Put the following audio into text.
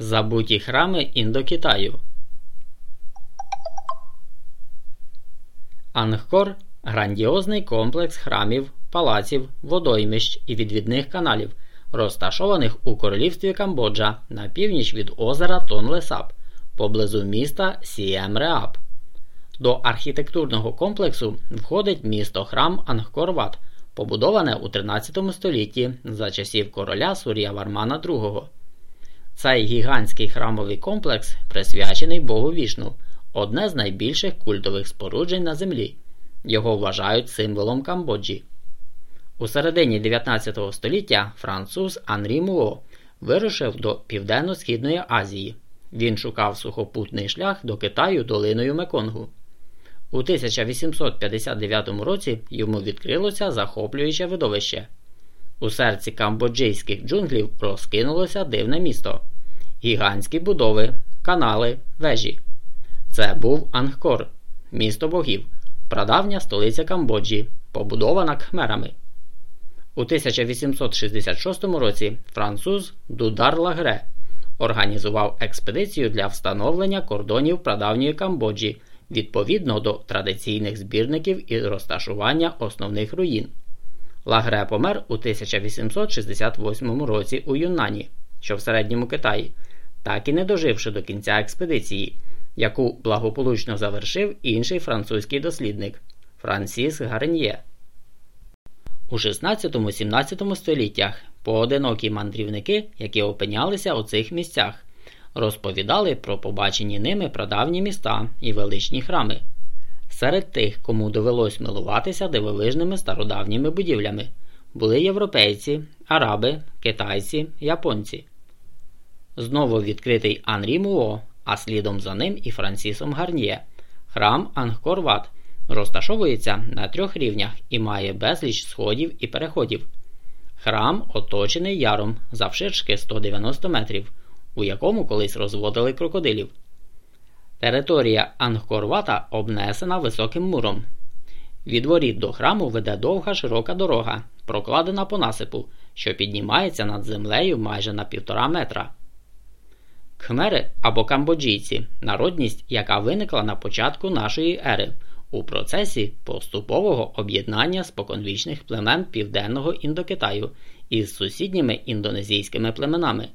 Забуті храми Індокитаю. Ангкор грандіозний комплекс храмів, палаців, водоймищ і відвідних каналів, розташованих у королівстві Камбоджа на північ від озера Тонлесап, поблизу міста Сіємреап. До архітектурного комплексу входить місто храм Ангкор-Ват, побудоване у 13 столітті за часів короля Сур'я Вармана II. Цей гігантський храмовий комплекс присвячений Богу Вішну, одне з найбільших культових споруджень на землі. Його вважають символом Камбоджі. У середині 19 століття француз Анрі Муо вирушив до Південно-Східної Азії. Він шукав сухопутний шлях до Китаю долиною Меконгу. У 1859 році йому відкрилося захоплююче видовище. У серці камбоджийських джунглів розкинулося дивне місто, гігантські будови, канали, вежі. Це був Ангкор, місто богів, прадавня столиця Камбоджі, побудована кхмерами. У 1866 році француз Дудар Лагре організував експедицію для встановлення кордонів прадавньої Камбоджі відповідно до традиційних збірників і розташування основних руїн. Лагре помер у 1868 році у Юннані, що в середньому Китаї, так і не доживши до кінця експедиції, яку благополучно завершив інший французький дослідник Франсіс Гарньє. У 16-17 століттях поодинокі мандрівники, які опинялися у цих місцях, розповідали про побачені ними прадавні міста і величні храми. Серед тих, кому довелось милуватися дивовижними стародавніми будівлями, були європейці, араби, китайці, японці. Знову відкритий Анрі Муо, а слідом за ним і Франсісом Гарньє, храм Ангкор-Ват розташовується на трьох рівнях і має безліч сходів і переходів. Храм оточений яром завширшки 190 метрів, у якому колись розводили крокодилів. Територія Ангкорвата обнесена високим муром. Від воріт до храму веде довга широка дорога, прокладена по насипу, що піднімається над землею майже на півтора метра. Кхмери або камбоджійці народність, яка виникла на початку нашої ери у процесі поступового об'єднання споконвічних племен Південного Індокитаю із сусідніми індонезійськими племенами.